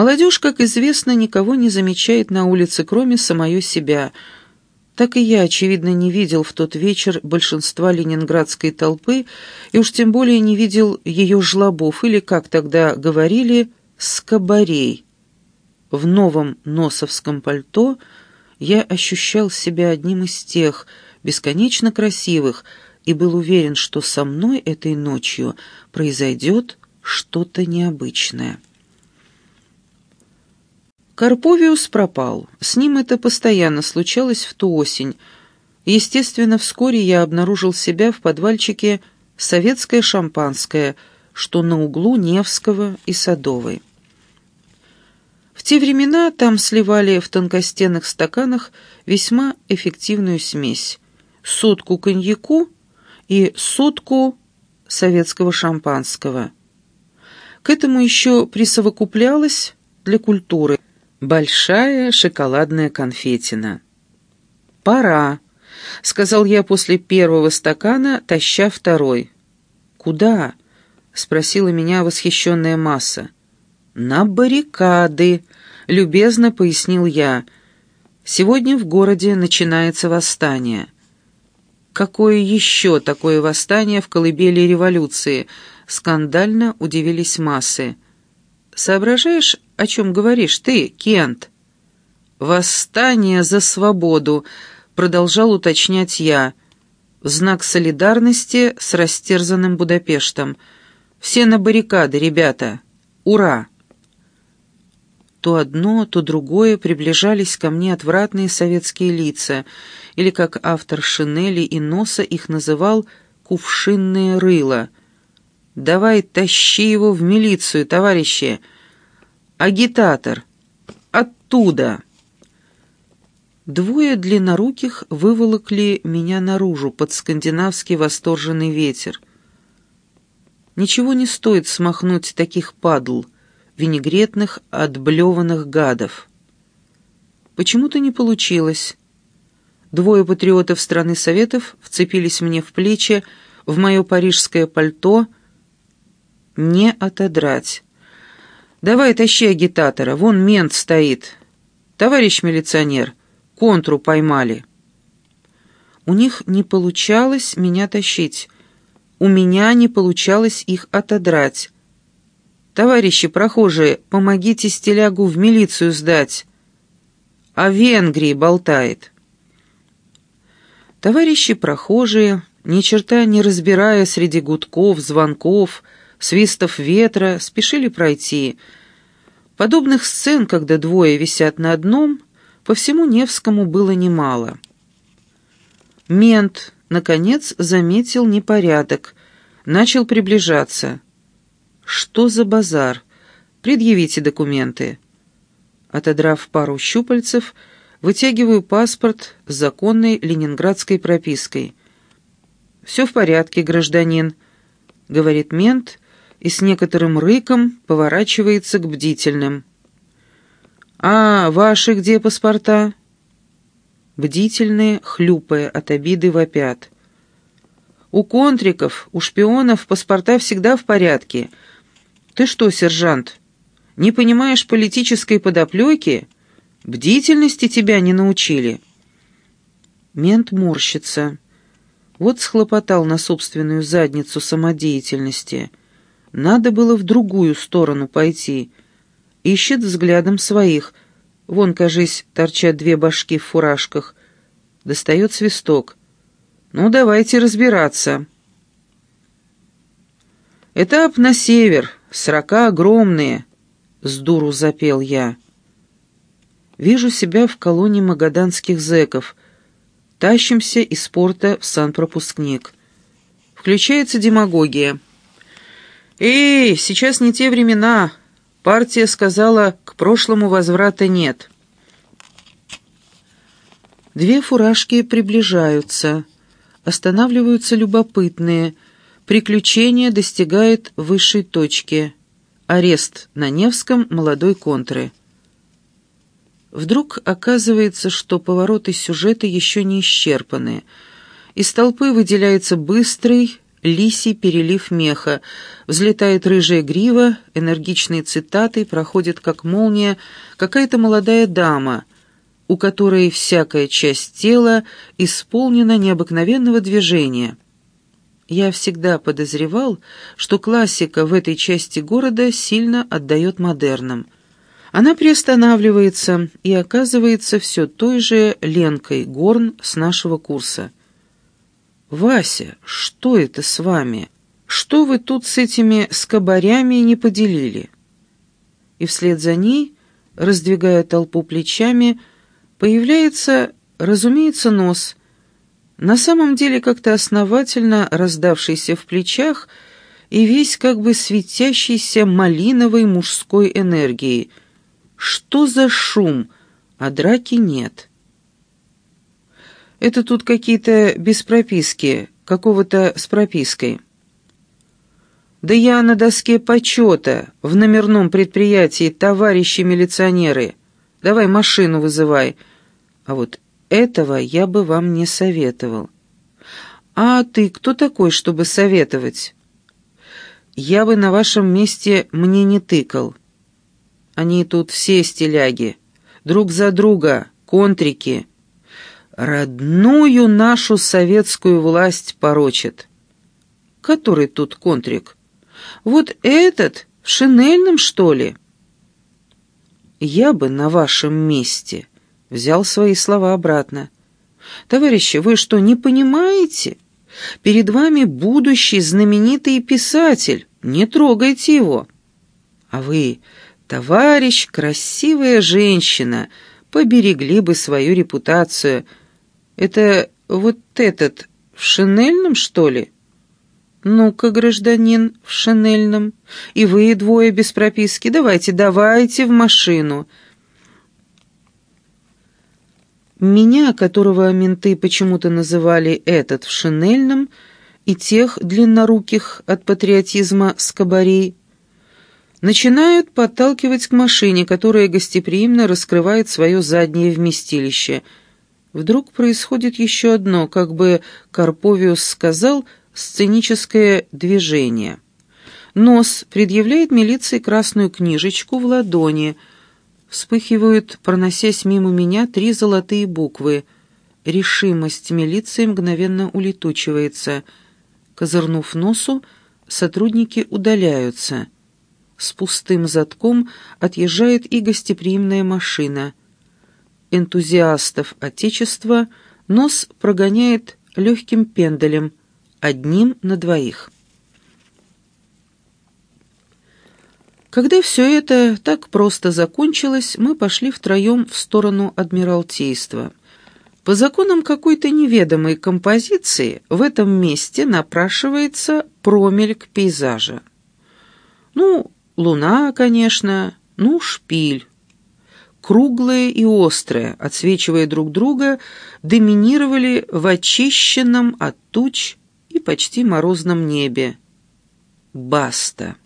Молодежь, как известно, никого не замечает на улице, кроме самое себя. Так и я, очевидно, не видел в тот вечер большинства ленинградской толпы, и уж тем более не видел ее жлобов, или, как тогда говорили, скобарей. В новом носовском пальто я ощущал себя одним из тех, бесконечно красивых, и был уверен, что со мной этой ночью произойдет что-то необычное. Карповиус пропал. С ним это постоянно случалось в ту осень. Естественно, вскоре я обнаружил себя в подвальчике «Советское шампанское», что на углу Невского и Садовой. В те времена там сливали в тонкостенных стаканах весьма эффективную смесь. Сотку коньяку и сотку советского шампанского. К этому еще присовокуплялось для культуры большая шоколадная конфетина. «Пора», — сказал я после первого стакана, таща второй. «Куда?» — спросила меня восхищенная масса. «На баррикады», — любезно пояснил я. «Сегодня в городе начинается восстание». «Какое еще такое восстание в колыбели революции?» — скандально удивились массы. «Соображаешь, о чем говоришь ты, Кент?» «Восстание за свободу», — продолжал уточнять я, в знак солидарности с растерзанным Будапештом. «Все на баррикады, ребята! Ура!» То одно, то другое приближались ко мне отвратные советские лица, или, как автор шинели и носа их называл, «кувшинные рыла». «Давай тащи его в милицию, товарищи!» «Агитатор! Оттуда!» Двое длинноруких выволокли меня наружу под скандинавский восторженный ветер. Ничего не стоит смахнуть таких падл — винегретных, отблеванных гадов. Почему-то не получилось. Двое патриотов страны Советов вцепились мне в плечи, в мое парижское пальто. Не отодрать. «Давай тащи агитатора, вон мент стоит. Товарищ милиционер, контру поймали». У них не получалось меня тащить. У меня не получалось их отодрать. «Товарищи прохожие, помогите стилягу в милицию сдать!» «О Венгрии болтает!» Товарищи прохожие, ни черта не разбирая среди гудков, звонков, свистов ветра, спешили пройти. Подобных сцен, когда двое висят на одном, по всему Невскому было немало. Мент, наконец, заметил непорядок, начал приближаться. «Что за базар? Предъявите документы». Отодрав пару щупальцев, вытягиваю паспорт с законной ленинградской пропиской. «Все в порядке, гражданин», — говорит мент и с некоторым рыком поворачивается к бдительным. «А ваши где паспорта?» Бдительные, хлюпая от обиды, вопят. «У контриков, у шпионов паспорта всегда в порядке», «Ты что, сержант, не понимаешь политической подоплеки? Бдительности тебя не научили?» Мент морщится. Вот схлопотал на собственную задницу самодеятельности. Надо было в другую сторону пойти. Ищет взглядом своих. Вон, кажись, торчат две башки в фуражках. Достает свисток. «Ну, давайте разбираться». «Этап на север», Срока огромные!» — с дуру запел я. Вижу себя в колонии магаданских зэков. Тащимся из порта в санпропускник. Включается демагогия. «Эй, сейчас не те времена!» Партия сказала, к прошлому возврата нет. Две фуражки приближаются, останавливаются любопытные — Приключение достигает высшей точки. Арест на Невском молодой контры. Вдруг оказывается, что повороты сюжета еще не исчерпаны. Из толпы выделяется быстрый, лисий перелив меха, взлетает рыжая грива, энергичные цитаты, проходит как молния какая-то молодая дама, у которой всякая часть тела исполнена необыкновенного движения. Я всегда подозревал, что классика в этой части города сильно отдает модернам. Она приостанавливается и оказывается все той же Ленкой Горн с нашего курса. «Вася, что это с вами? Что вы тут с этими скобарями не поделили?» И вслед за ней, раздвигая толпу плечами, появляется, разумеется, нос, на самом деле как-то основательно раздавшийся в плечах и весь как бы светящийся малиновой мужской энергией. Что за шум? А драки нет. Это тут какие-то без прописки, какого-то с пропиской. Да я на доске почета, в номерном предприятии, товарищи милиционеры. Давай машину вызывай. А вот этого я бы вам не советовал. А ты кто такой, чтобы советовать? Я бы на вашем месте мне не тыкал. Они тут все стиляги, друг за друга, контрики родную нашу советскую власть порочит. Который тут контрик? Вот этот, в шинельном, что ли? Я бы на вашем месте взял свои слова обратно. Товарищи, вы что, не понимаете? Перед вами будущий знаменитый писатель, не трогайте его. А вы, товарищ, красивая женщина, поберегли бы свою репутацию — это вот этот в шинельном, что ли? Ну-ка, гражданин, в шинельном. И вы двое без прописки. Давайте, давайте в машину. Меня, которого менты почему-то называли этот в шинельном, и тех длинноруких от патриотизма скобарей, начинают подталкивать к машине, которая гостеприимно раскрывает свое заднее вместилище — Вдруг происходит еще одно, как бы Карповиус сказал, сценическое движение. Нос предъявляет милиции красную книжечку в ладони. Вспыхивают, проносясь мимо меня, три золотые буквы. Решимость милиции мгновенно улетучивается. Козырнув носу, сотрудники удаляются. С пустым задком отъезжает и гостеприимная машина — энтузиастов Отечества нос прогоняет легким пенделем, одним на двоих. Когда все это так просто закончилось, мы пошли втроем в сторону Адмиралтейства. По законам какой-то неведомой композиции в этом месте напрашивается промельк пейзажа. Ну, луна, конечно, ну, шпиль, круглые и острые, отсвечивая друг друга, доминировали в очищенном от туч и почти морозном небе. Баста.